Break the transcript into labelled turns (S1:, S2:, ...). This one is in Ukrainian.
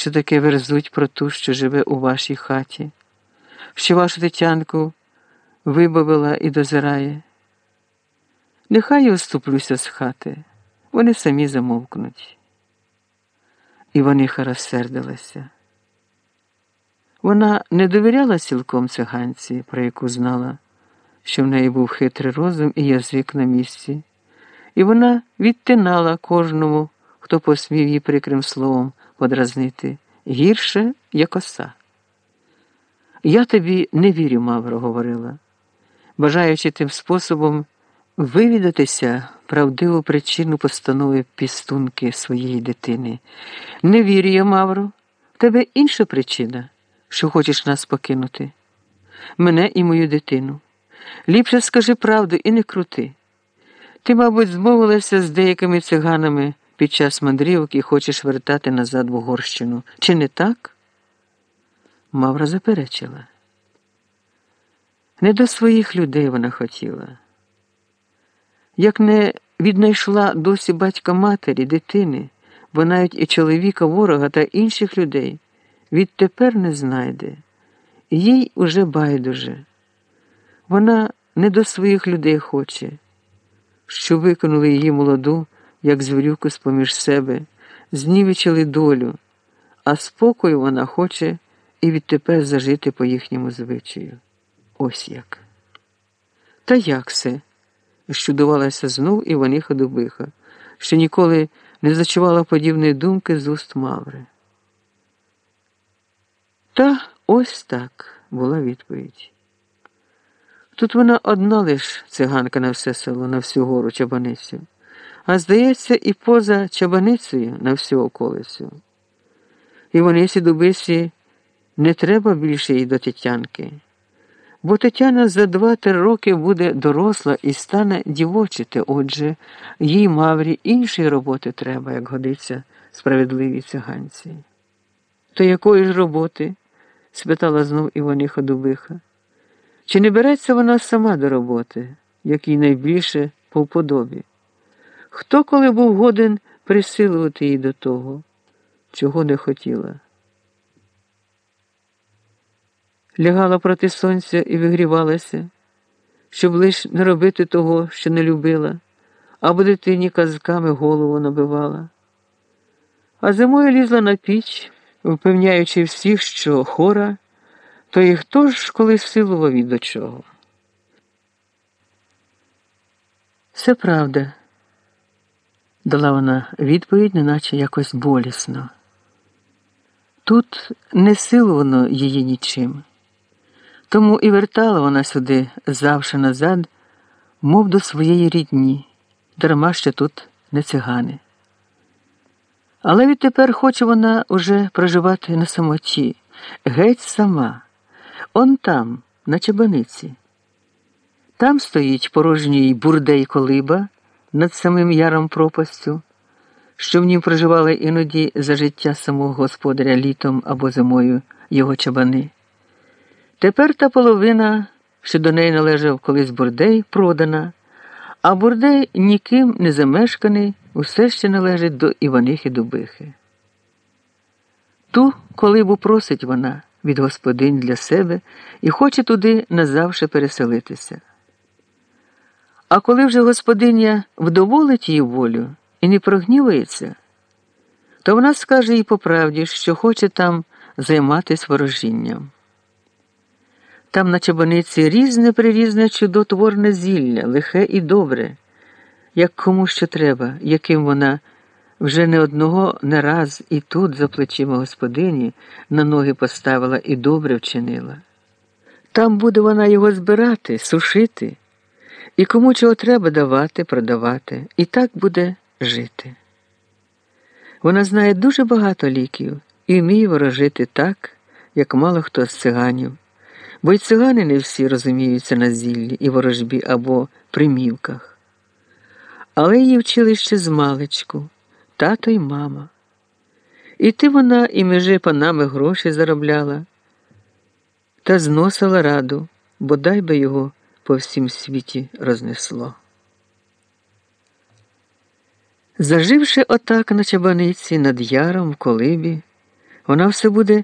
S1: що таке верзуть про ту, що живе у вашій хаті, що вашу тетянку вибавила і дозирає. Нехай я оступлюся з хати, вони самі замовкнуть. Іваниха розсердилася. Вона не довіряла цілком циганці, про яку знала, що в неї був хитрий розум і язик на місці, і вона відтинала кожному, хто посмів її прикрим словом подразнити гірше, як оса. Я тобі не вірю, Мавро, говорила, бажаючи тим способом вивідатися правдиву причину постанови пістунки своєї дитини. Не вірю я, Мавро, в тебе інша причина, що хочеш нас покинути. Мене і мою дитину. Ліпше скажи правду і не крути. Ти, мабуть, змовилася з деякими циганами під час мандрівок і хочеш вертати назад в Угорщину. Чи не так? Мавра заперечила. Не до своїх людей вона хотіла. Як не віднайшла досі батька матері, дитини, бо навіть і чоловіка, ворога та інших людей відтепер не знайде, їй уже байдуже. Вона не до своїх людей хоче, що викинули її молоду, як звірюку з-поміж себе, знівечили долю, а спокою вона хоче і відтепер зажити по їхньому звичаю. Ось як. Та як все? щудувалася знов Іваниха Дубиха, що ніколи не зачувала подібної думки з уст Маври. Та ось так була відповідь. Тут вона одна лиш циганка на все село, на всю гору чабаницю, а здається, і поза чабаницею на всю околицю. Іванисі Дубисі не треба більше їй до Тетянки бо Тетяна за два-три роки буде доросла і стане дівочити, отже, їй Маврі іншої роботи треба, як годиться справедливій циганці. То якої ж роботи? спитала знов Іваниха Дубиха. Чи не береться вона сама до роботи, як їй найбільше по вподобі? Хто коли був годен присилувати її до того, чого не хотіла? лягала проти сонця і вигрівалася, щоб лиш не робити того, що не любила, або дитині казками голову набивала. А зимою лізла на піч, впевняючи всіх, що хора, то і хто ж коли силував і до чого. Все правда, дала вона відповідь, неначе якось болісно. Тут не силувано її нічим. Тому і вертала вона сюди завше назад, мов до своєї рідні, дарма що тут не цигани. Але відтепер хоче вона уже проживати на самоті, геть сама, он там, на чебаниці. Там стоїть порожній бурдей колиба над самим яром пропастю, що в ній проживали іноді за життя самого господаря літом або зимою його чабани. Тепер та половина, що до неї належав колись бурдей, продана, а бурдей ніким не замешканий, усе ще належить до Іванихи Дубихи. Ту колибу просить вона від господинь для себе і хоче туди назавше переселитися. А коли вже господиня вдоволить її волю і не прогнівається, то вона скаже їй по правді, що хоче там займатися ворожінням. Там на чабаниці різне прирізне чудотворне зілля, лихе і добре, як кому що треба, яким вона вже не одного не раз і тут, за плечима господині, на ноги поставила і добре вчинила. Там буде вона його збирати, сушити, і кому чого треба давати, продавати, і так буде жити. Вона знає дуже багато ліків і вміє ворожити так, як мало хто з циганів бо й цигани не всі розуміються на зіллі і ворожбі або примівках. Але її вчили ще з маличку, тато й мама. І ти вона і межи панами гроші заробляла та зносила раду, бодай би його по всім світі рознесло. Заживши отак на чабаниці над яром в колибі, вона все буде